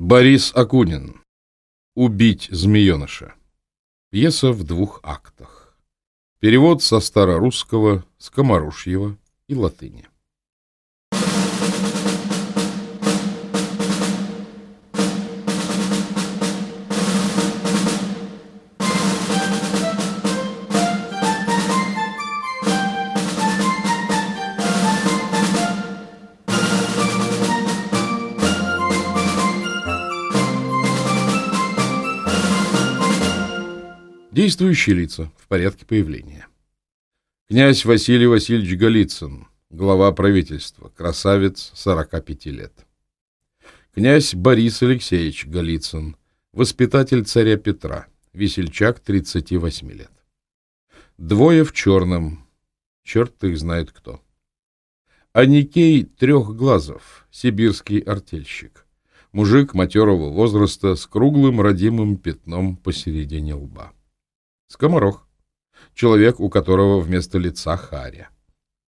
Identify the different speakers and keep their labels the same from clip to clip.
Speaker 1: Борис Акунин. Убить змееныша. Пьеса в двух актах. Перевод со старорусского, скоморушьего и латыни. Действующие лица в порядке появления. Князь Василий Васильевич Голицын, глава правительства, красавец 45 лет. Князь Борис Алексеевич Голицын, воспитатель царя Петра, весельчак 38 лет. Двое в черном, черт их знает кто. Аникей Трехглазов, сибирский артельщик, мужик матерого возраста с круглым родимым пятном посередине лба. Скоморох. Человек, у которого вместо лица харя.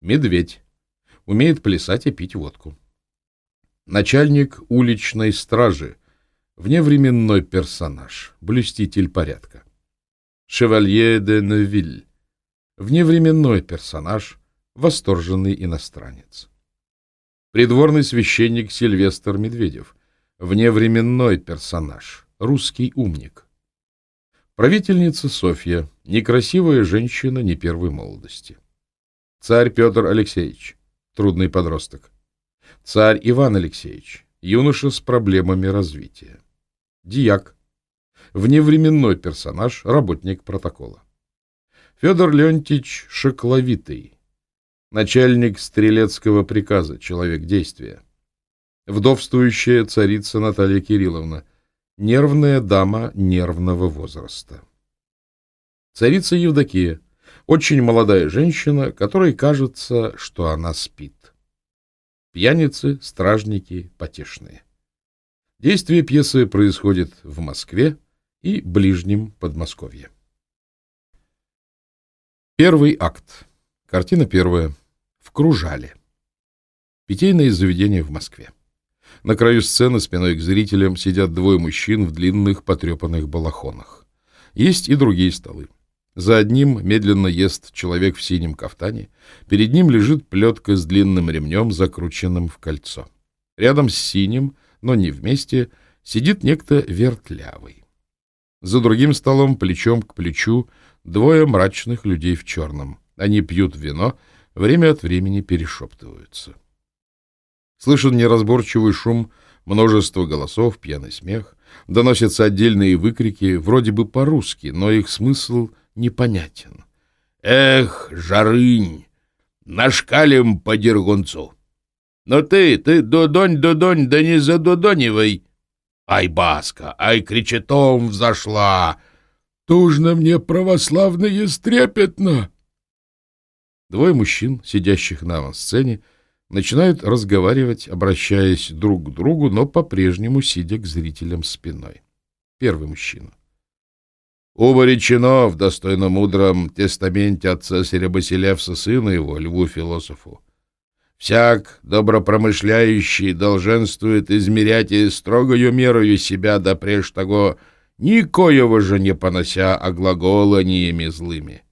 Speaker 1: Медведь. Умеет плясать и пить водку. Начальник уличной стражи. Вневременной персонаж. Блюститель порядка. Шевалье де Невиль. Вневременной персонаж. Восторженный иностранец. Придворный священник Сильвестр Медведев. Вневременной персонаж. Русский умник. Правительница Софья, некрасивая женщина не первой молодости. Царь Петр Алексеевич, трудный подросток. Царь Иван Алексеевич, юноша с проблемами развития. Дияк, вневременной персонаж, работник протокола. Федор Леонтьевич Шокловитый, начальник стрелецкого приказа, человек действия. Вдовствующая царица Наталья Кирилловна – Нервная дама нервного возраста. Царица Евдокия. Очень молодая женщина, которой кажется, что она спит. Пьяницы, стражники, потешные. Действие пьесы происходит в Москве и ближнем Подмосковье. Первый акт. Картина первая. В Кружале. Питейное заведение в Москве. На краю сцены спиной к зрителям сидят двое мужчин в длинных потрепанных балахонах. Есть и другие столы. За одним медленно ест человек в синем кафтане. Перед ним лежит плетка с длинным ремнем, закрученным в кольцо. Рядом с синим, но не вместе, сидит некто вертлявый. За другим столом, плечом к плечу, двое мрачных людей в черном. Они пьют вино, время от времени перешептываются. Слышен неразборчивый шум, множество голосов, пьяный смех. Доносятся отдельные выкрики, вроде бы по-русски, но их смысл непонятен. «Эх, жарынь! Нашкалим по дергунцу!» «Но ты, ты, дудонь, дудонь, да не задудонивай!» «Ай, баска, ай, кричетом взошла!» «Тужно мне православное стрепетно!» Двое мужчин, сидящих на авансцене, начинают разговаривать, обращаясь друг к другу, но по-прежнему сидя к зрителям спиной. Первый мужчина. Оба речено в достойно мудром тестаменте отца Серебоселевса, сына его, льву-философу. Всяк добропромышляющий долженствует измерять и строгою мерою себя да преж того, никоего же не понося оглаголаниями злыми.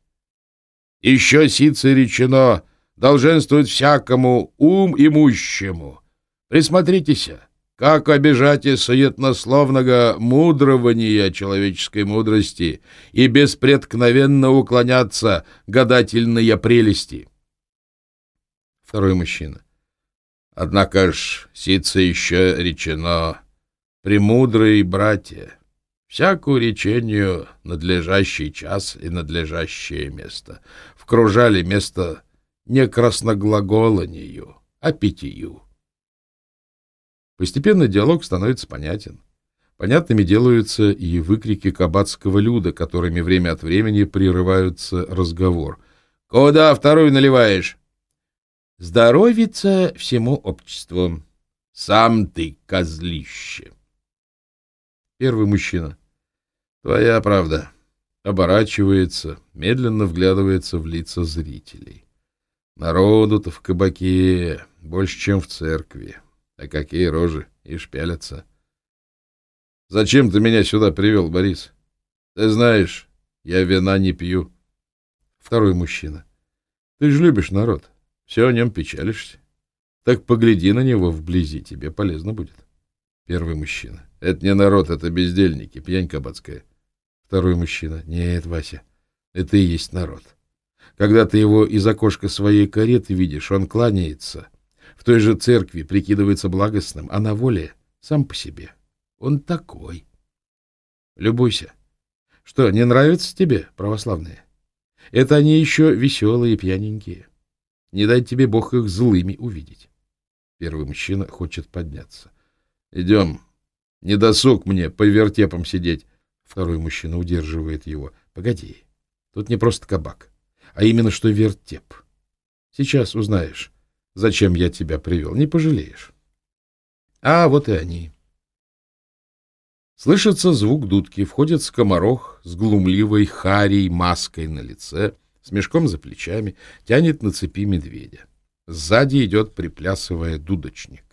Speaker 1: Еще сице речено — долженствует всякому ум имущему. Присмотритесь, как обижать и суетнословного мудрования человеческой мудрости и беспредкновенно уклоняться гадательные прелести. Второй мужчина. Однако ж, сица еще речено, премудрые братья, всякую речению надлежащий час и надлежащее место. Вкружали место не красноглаголанию, а питью. Постепенно диалог становится понятен. Понятными делаются и выкрики кабацкого люда, которыми время от времени прерываются разговор. «Куда вторую наливаешь?» «Здоровится всему обществу. Сам ты козлище!» Первый мужчина. «Твоя правда». Оборачивается, медленно вглядывается в лица зрителей. Народу-то в кабаке больше, чем в церкви. А какие рожи, и шпялятся. Зачем ты меня сюда привел, Борис? Ты знаешь, я вина не пью.
Speaker 2: Второй мужчина. Ты же любишь народ. Все о нем печалишься. Так погляди на него вблизи, тебе полезно будет.
Speaker 1: Первый мужчина. Это не народ, это бездельники, пьянь кабацкая.
Speaker 2: Второй мужчина. Нет, Вася, это и есть народ. Когда ты его из окошка своей кареты видишь, он кланяется. В той же церкви прикидывается благостным, а на воле сам по себе. Он такой. Любуйся. Что, не нравятся тебе православные? Это они еще веселые, пьяненькие. Не дай тебе Бог их злыми увидеть. Первый мужчина хочет подняться.
Speaker 1: Идем. Не досуг мне по вертепам сидеть.
Speaker 2: Второй мужчина удерживает его. Погоди. Тут не просто кабак, а именно что вертеп. Сейчас узнаешь, зачем я тебя привел. Не пожалеешь. А вот и они. Слышится звук дудки, входит скоморох с глумливой харей маской на лице, с мешком за плечами, тянет на цепи медведя. Сзади идет, приплясывая, дудочник.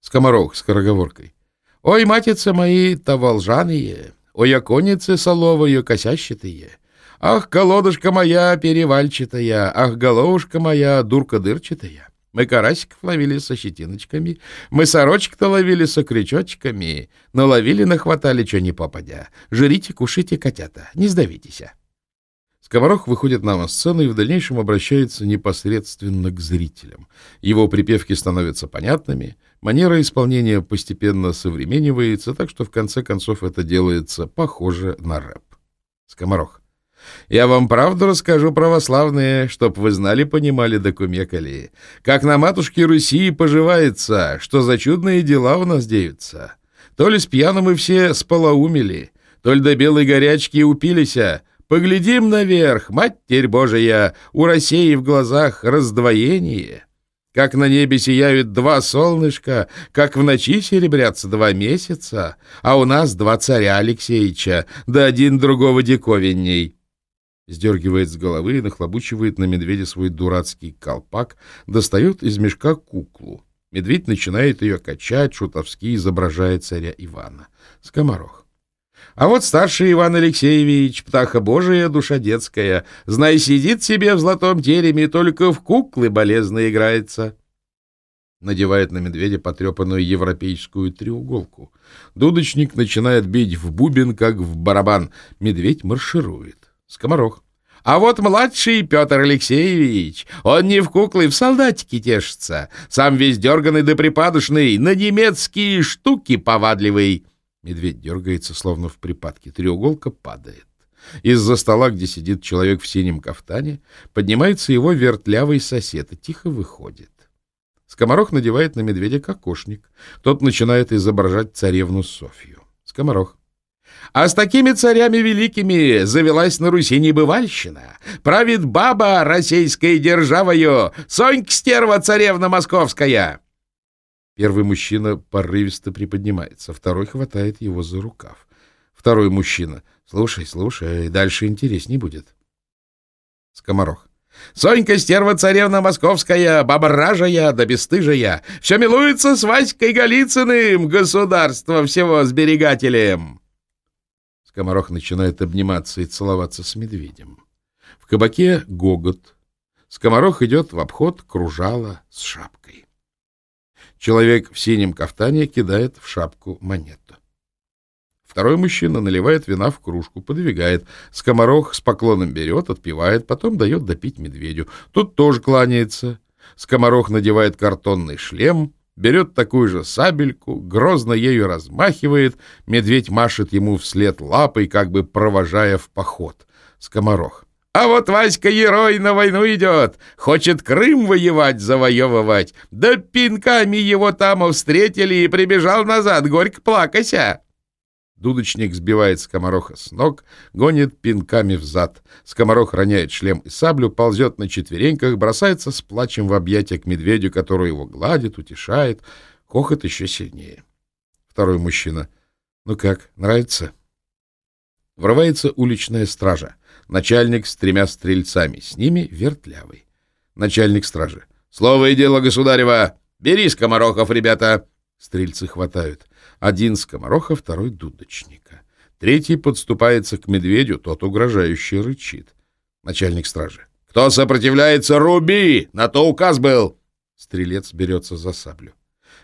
Speaker 2: Скоморох с скороговоркой. «Ой, матицы мои, таволжаные, ой, оконницы соловые, косящатые, ах, колодушка моя перевальчатая, ах, головушка моя дурка дырчатая». Мы карасиков ловили со щетиночками, мы сорочек-то ловили со крючочками, но ловили, нахватали, что не попадя. Жрите, кушайте, котята, не сдавитесь. Скоморох выходит на сцену и в дальнейшем обращается непосредственно к зрителям. Его припевки становятся понятными, манера исполнения постепенно современнивается, так что в конце концов это делается похоже на рэп. Скоморох. Я вам правду расскажу, православные, чтоб вы знали, понимали, докумекали. Как на матушке Руси поживается, что за чудные дела у нас деются. То ли с пьяным мы все сполоумели, то ли до белой горячки упилися. Поглядим наверх, Матерь Божия, у России в глазах раздвоение. Как на небе сияют два солнышка, как в ночи серебрятся два месяца, а у нас два царя Алексеича, да один другого диковинней сдергивает с головы и нахлобучивает на медведя свой дурацкий колпак, достает из мешка куклу. Медведь начинает ее качать, шутовски изображая царя Ивана. Скоморох. А вот старший Иван Алексеевич, птаха божия, душа детская, знай, сидит себе в золотом тереме, только в куклы болезно играется. Надевает на медведя потрепанную европейскую треуголку. Дудочник начинает бить в бубен, как в барабан. Медведь марширует. Скоморох. А вот младший Петр Алексеевич, он не в куклы, в солдатики тешится. Сам весь дерганый да припадочный, на немецкие штуки повадливый. Медведь дергается, словно в припадке. Треуголка падает. Из-за стола, где сидит человек в синем кафтане, поднимается его вертлявый сосед и тихо выходит. Скоморох надевает на медведя кокошник. Тот начинает изображать царевну Софью. Скоморох. А с такими царями великими завелась на Руси небывальщина. Правит баба российской державою, Сонька-стерва царевна московская. Первый мужчина порывисто приподнимается, второй хватает его за рукав. Второй мужчина. Слушай, слушай, дальше интересней будет. Скоморох. Сонька стерва царевна московская, баба ражая да бесстыжая, все милуется с Васькой Голицыным, государство всего сберегателем. Скоморох начинает обниматься и целоваться с медведем. В кабаке гогот. Скоморох идет в обход кружала с шапкой. Человек в синем кафтане кидает в шапку монету. Второй мужчина наливает вина в кружку, подвигает. Скоморох с поклоном берет, отпивает, потом дает допить медведю. Тут тоже кланяется. Скоморох надевает картонный шлем, берет такую же сабельку, грозно ею размахивает, медведь машет ему вслед лапой, как бы провожая в поход. Скоморох. А вот Васька Герой на войну идет, хочет Крым воевать, завоевывать. Да пинками его там встретили и прибежал назад, горько плакася. Дудочник сбивает скомороха с ног, гонит пинками взад. Скоморох роняет шлем и саблю, ползет на четвереньках, бросается с плачем в объятия к медведю, который его гладит, утешает. Хохот еще сильнее. Второй мужчина. «Ну как, нравится?» Врывается уличная стража. Начальник с тремя стрельцами. С ними вертлявый. Начальник стражи. «Слово и дело, государева! Бери скоморохов, ребята!» Стрельцы хватают.
Speaker 1: Один скомороха, второй дудочника. Третий подступается к медведю, тот угрожающе рычит. Начальник стражи. «Кто сопротивляется, руби! На то указ был!» Стрелец берется за саблю.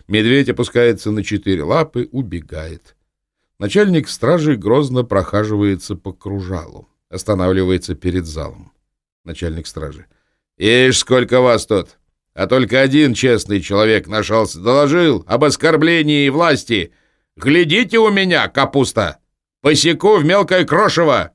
Speaker 1: Медведь опускается на четыре лапы, убегает. Начальник стражи грозно прохаживается по кружалу, останавливается перед залом. Начальник стражи. «Ишь, сколько вас тут! А только один честный человек нашелся, доложил об оскорблении власти. Глядите у меня, капуста! Посеку в мелкое крошево!»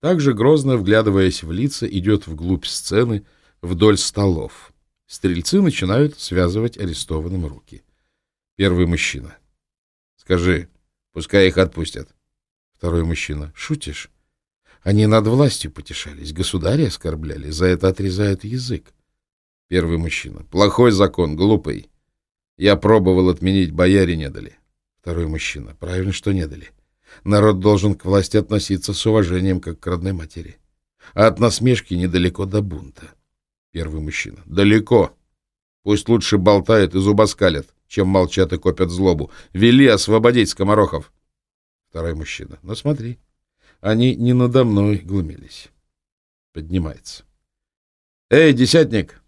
Speaker 1: Также грозно, вглядываясь в лица, идет вглубь сцены, вдоль столов. Стрельцы начинают связывать арестованным руки. Первый мужчина. Скажи, пускай их отпустят. Второй мужчина. Шутишь? Они над властью потешались, государя оскорбляли, за это отрезают язык. Первый мужчина. Плохой закон, глупый. Я пробовал отменить, бояре не дали. Второй мужчина. Правильно, что не дали. Народ должен к власти относиться с уважением, как к родной матери. А от насмешки недалеко до бунта. Первый мужчина. Далеко. Пусть лучше болтают и зубоскалят чем молчат и копят злобу. Вели освободить скоморохов. Второй мужчина. Ну, смотри. Они не надо мной глумились. Поднимается. Эй, десятник,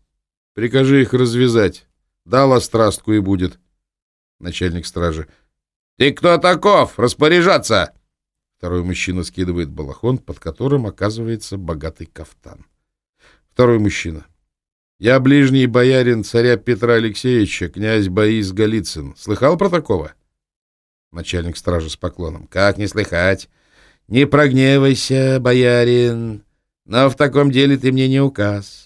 Speaker 1: прикажи их развязать. Дала страстку и будет. Начальник стражи. Ты кто таков? Распоряжаться! Второй мужчина скидывает балахон, под которым оказывается богатый кафтан. Второй мужчина. Я ближний боярин царя Петра Алексеевича, князь Борис Голицын. Слыхал про такого? Начальник стражи с поклоном. Как не слыхать? Не прогневайся, боярин, но в таком деле ты мне не указ.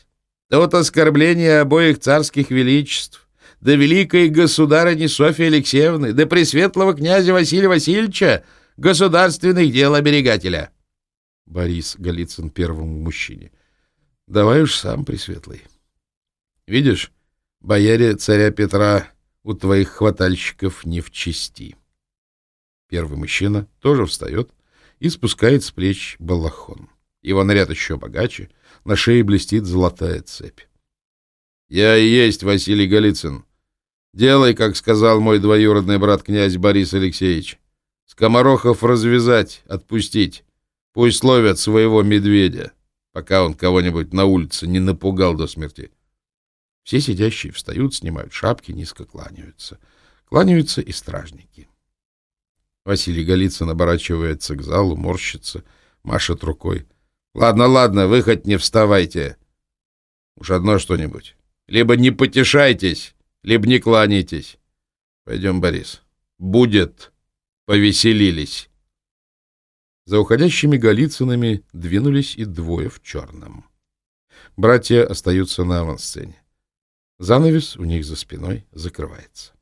Speaker 1: Тут оскорбление обоих царских величеств, да великой государыни Софьи Алексеевны, да пресветлого князя Василия Васильевича, государственных дел оберегателя. Борис Голицын первому мужчине. Давай уж сам, пресветлый. Видишь, бояре царя Петра у твоих хватальщиков не в чести. Первый мужчина тоже встает и спускает с плеч балахон. Его наряд еще богаче, на шее блестит золотая цепь. «Я и есть Василий Голицын. Делай, как сказал мой двоюродный брат князь Борис Алексеевич. Скоморохов развязать, отпустить. Пусть ловят своего медведя, пока он кого-нибудь на улице не напугал до смерти. Все сидящие встают, снимают шапки, низко кланяются. Кланяются и стражники. Василий Голицын оборачивается к залу, морщится, машет рукой. — Ладно, ладно, вы хоть не вставайте. Уж одно что-нибудь. Либо не потешайтесь, либо не кланяйтесь. Пойдем, Борис. Будет. Повеселились. За уходящими Голицынами двинулись и двое в черном. Братья остаются на авансцене. Занавес у них за спиной закрывается.